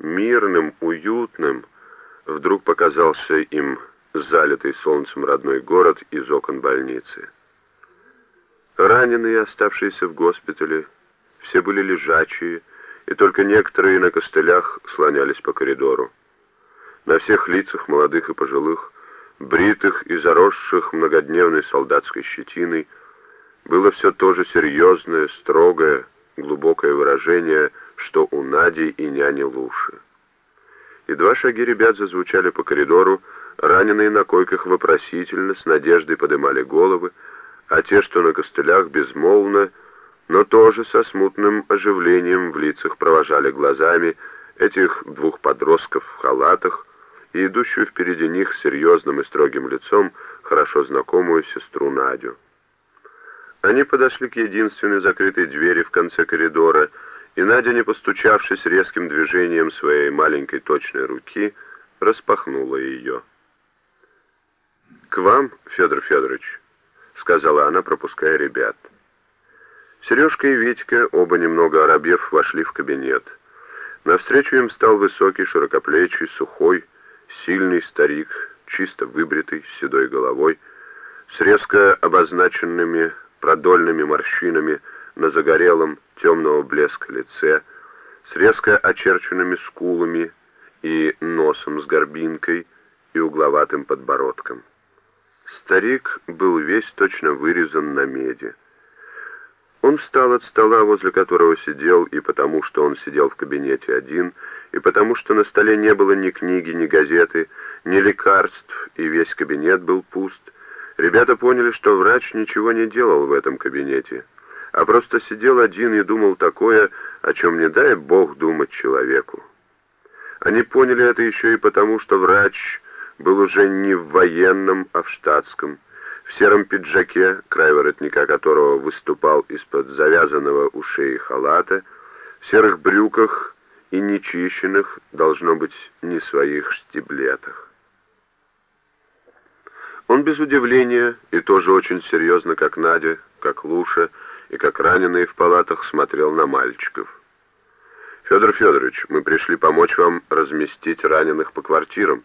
мирным, уютным, вдруг показался им залитый солнцем родной город из окон больницы. Раненые, оставшиеся в госпитале, все были лежачие, и только некоторые на костылях слонялись по коридору. На всех лицах молодых и пожилых, бритых и заросших многодневной солдатской щетиной, было все то же серьезное, строгое, глубокое выражение, что у Нади и няни Луши. Едва шаги ребят зазвучали по коридору, раненые на койках вопросительно, с надеждой подымали головы, а те, что на костылях, безмолвно, но тоже со смутным оживлением в лицах провожали глазами этих двух подростков в халатах и идущую впереди них серьезным и строгим лицом хорошо знакомую сестру Надю. Они подошли к единственной закрытой двери в конце коридора, и Надя, не постучавшись резким движением своей маленькой точной руки, распахнула ее. «К вам, Федор Федорович», — сказала она, пропуская ребят. Сережка и Витька, оба немного оробев, вошли в кабинет. Навстречу им стал высокий, широкоплечий, сухой, сильный старик, чисто выбритый, с седой головой, с резко обозначенными продольными морщинами на загорелом темного блеска лице, с резко очерченными скулами и носом с горбинкой и угловатым подбородком. Старик был весь точно вырезан на меди. Он встал от стола, возле которого сидел, и потому что он сидел в кабинете один, и потому что на столе не было ни книги, ни газеты, ни лекарств, и весь кабинет был пуст, ребята поняли, что врач ничего не делал в этом кабинете, а просто сидел один и думал такое, о чем не дай Бог думать человеку. Они поняли это еще и потому, что врач был уже не в военном, а в штатском, в сером пиджаке, край воротника которого выступал из-под завязанного у шеи халата, в серых брюках и нечищенных, должно быть, не своих штиблетах. Он без удивления и тоже очень серьезно, как Надя, как Луша и как раненые в палатах, смотрел на мальчиков. «Федор Федорович, мы пришли помочь вам разместить раненых по квартирам»,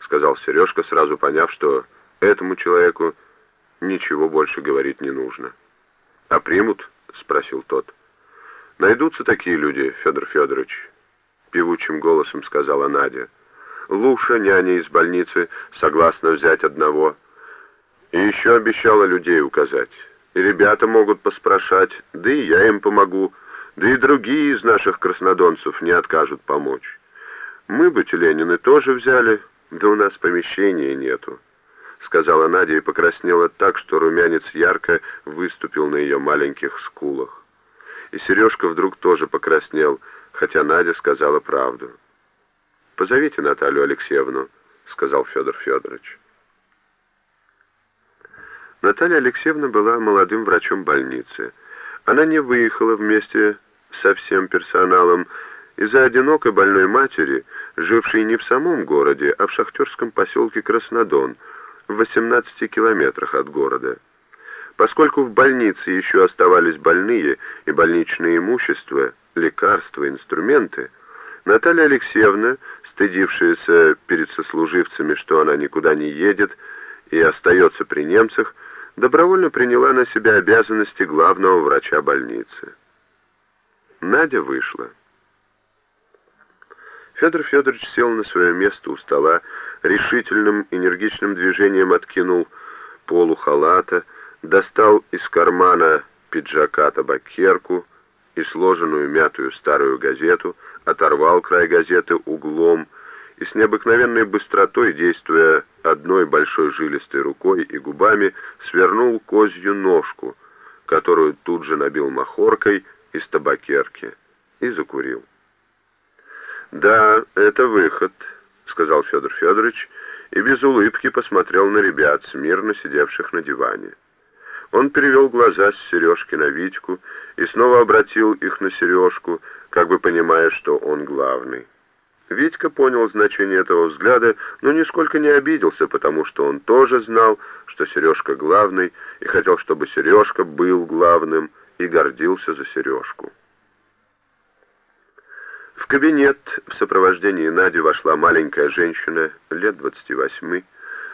сказал Сережка, сразу поняв, что этому человеку ничего больше говорить не нужно. «А примут?» — спросил тот. «Найдутся такие люди, Федор Федорович», — певучим голосом сказала Надя. «Луша, няня из больницы, согласна взять одного. И еще обещала людей указать. Ребята могут поспрашать, да и я им помогу, да и другие из наших краснодонцев не откажут помочь. Мы бы Тюленины тоже взяли, да у нас помещения нету». — сказала Надя и покраснела так, что румянец ярко выступил на ее маленьких скулах. И Сережка вдруг тоже покраснел, хотя Надя сказала правду. «Позовите Наталью Алексеевну», — сказал Федор Федорович. Наталья Алексеевна была молодым врачом больницы. Она не выехала вместе со всем персоналом из-за одинокой больной матери, жившей не в самом городе, а в шахтерском поселке Краснодон — в 18 километрах от города. Поскольку в больнице еще оставались больные и больничное имущество, лекарства, инструменты, Наталья Алексеевна, стыдившаяся перед сослуживцами, что она никуда не едет и остается при немцах, добровольно приняла на себя обязанности главного врача больницы. Надя вышла. Федор Федорович сел на свое место у стола, решительным энергичным движением откинул полу халата, достал из кармана пиджака табакерку и сложенную мятую старую газету, оторвал край газеты углом и с необыкновенной быстротой, действуя одной большой жилистой рукой и губами, свернул козью ножку, которую тут же набил махоркой из табакерки, и закурил. «Да, это выход», — сказал Федор Федорович, и без улыбки посмотрел на ребят, смирно сидевших на диване. Он перевел глаза с Сережки на Витьку и снова обратил их на Сережку, как бы понимая, что он главный. Витька понял значение этого взгляда, но нисколько не обиделся, потому что он тоже знал, что Сережка главный, и хотел, чтобы Сережка был главным, и гордился за Сережку. кабинет в сопровождении Нади вошла маленькая женщина лет двадцати восьми,